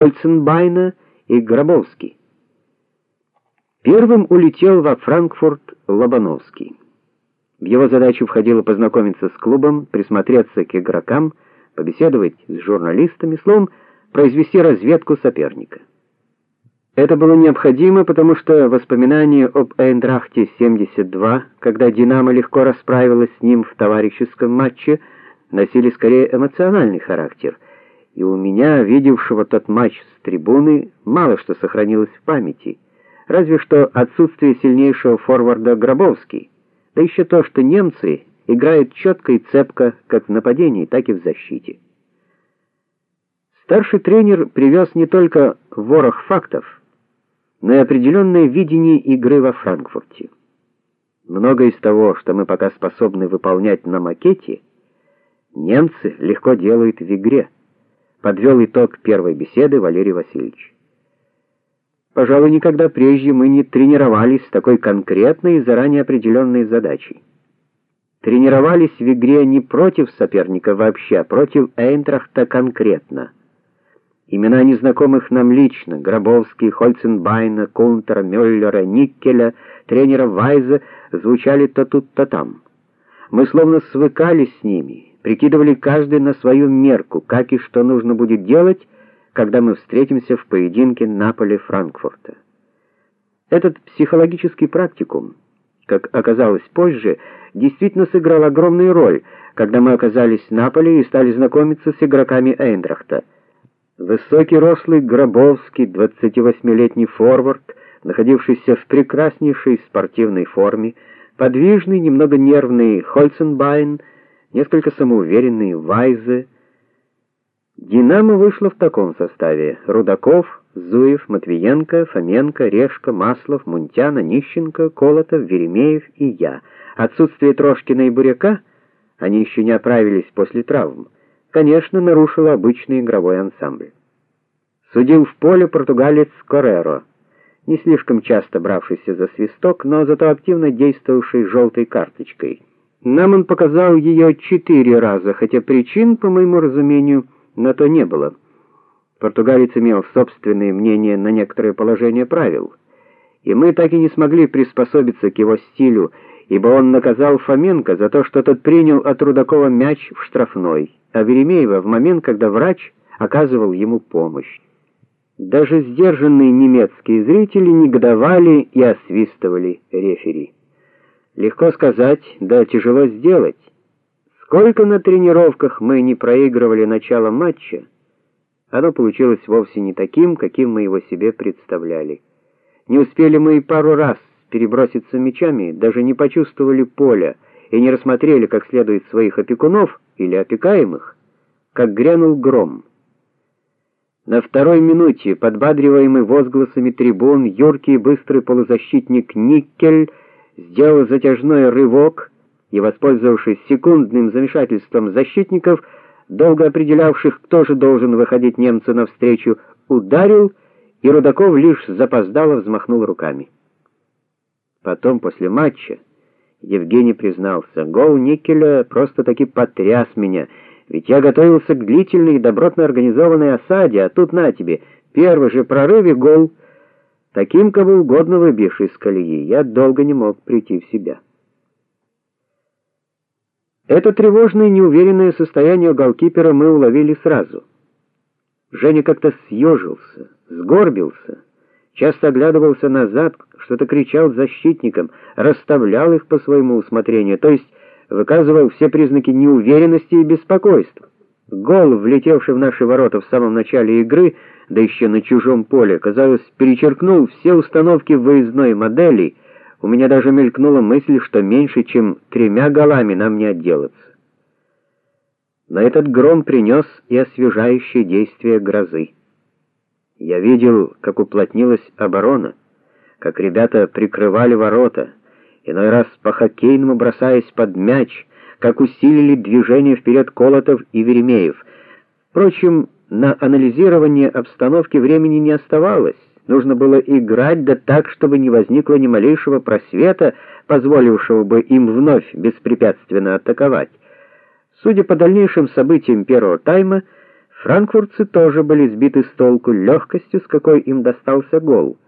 Хольценбайна и Гробовский. Первым улетел во Франкфурт Лобановский. В его задачу входило познакомиться с клубом, присмотреться к игрокам, побеседовать с журналистами, словом, произвести разведку соперника. Это было необходимо, потому что воспоминания об Эйндрахте 72, когда Динамо легко расправилась с ним в товарищеском матче, носили скорее эмоциональный характер. И у меня, видевшего тот матч с трибуны, мало что сохранилось в памяти, разве что отсутствие сильнейшего форварда Гробовский. Да еще то, что немцы играют четко и цепко, как в нападении, так и в защите. Старший тренер привез не только ворох фактов, но и определенное видение игры во Франкфурте. Многое из того, что мы пока способны выполнять на макете, немцы легко делают в игре. Подвел итог первой беседы Валерий Васильевич. Пожалуй, никогда прежде мы не тренировались с такой конкретной и заранее определенной задачей. Тренировались в игре не против соперника вообще, а против Эйнтрахта конкретно. Имена незнакомых нам лично: Гробовский, Хольценбайна, Кунтера, Мюллера, Никкеля, тренера Вайза звучали то тут, то там. Мы словно свыкались с ними, прикидывали каждый на свою мерку, как и что нужно будет делать, когда мы встретимся в поединке Наполе-Франкфурта. Этот психологический практикум, как оказалось позже, действительно сыграл огромную роль, когда мы оказались в Наполе и стали знакомиться с игроками Эйндрахта. Высокий рослый Гробовский, 28-летний форвард, находившийся в прекраснейшей спортивной форме, подвижный, немного нервный Хольценбайн, несколько самоуверенный Вайзе. Динамо вышло в таком составе: Рудаков, Зуев, Матвиенко, Фоменко, Решка, Маслов, Мунтяна, Нищенко, Колотов, Веремеев и я. Отсутствие Трошкина и Буряка, они еще не оправились после травм конечно, нарушила обычный игровой ансамбль. Судил в поле португалец Кореро, не слишком часто бравшийся за свисток, но зато активно действовавший желтой карточкой. Нам он показал ее четыре раза, хотя причин, по моему разумению, на то не было. Португалец имел собственное мнение на некоторые положения правил, и мы так и не смогли приспособиться к его стилю, ибо он наказал Фоменко за то, что тот принял от Рудакова мяч в штрафной а Веремеева в момент, когда врач оказывал ему помощь. Даже сдержанные немецкие зрители негодовали и освистывали рефери. Легко сказать, да тяжело сделать. Сколько на тренировках мы не проигрывали начало матча, оно получилось вовсе не таким, каким мы его себе представляли. Не успели мы и пару раз переброситься мячами, даже не почувствовали поля и не рассмотрели как следует своих опекунов или опекаемых, как грянул гром. На второй минуте, подбадриваемый возгласами трибун, юркий и быстрый полузащитник Никкель сделал затяжной рывок и, воспользовавшись секундным замешательством защитников, долго определявших, кто же должен выходить немцу навстречу, ударил, и Рудаков лишь запоздало взмахнул руками. Потом, после матча, Евгений признался: "Гол Никеля просто-таки потряс меня, ведь я готовился к длительной и добротно организованной осаде, а тут на тебе, первый же прорыв и гол. Таким кого угодно выбивший из колеи, я долго не мог прийти в себя". Это тревожное неуверенное состояние голкипера мы уловили сразу. Женя как-то съежился, сгорбился часто оглядывался назад, что-то кричал защитникам, расставлял их по своему усмотрению, то есть выказывал все признаки неуверенности и беспокойства. Гол, влетевший в наши ворота в самом начале игры, да еще на чужом поле, казалось, перечеркнул все установки выездной модели. У меня даже мелькнула мысль, что меньше, чем тремя голами нам не отделаться. Но этот гром принес и освежающее действие грозы. Я видел, как уплотнилась оборона, как ребята прикрывали ворота, иной раз по-хоккейному бросаясь под мяч, как усилили движение вперед Колотов и Веремеев. Впрочем, на анализирование обстановки времени не оставалось. Нужно было играть да так, чтобы не возникло ни малейшего просвета, позволившего бы им вновь беспрепятственно атаковать. Судя по дальнейшим событиям первого тайма, Франкфуртцы тоже были сбиты с толку легкостью, с какой им достался гол.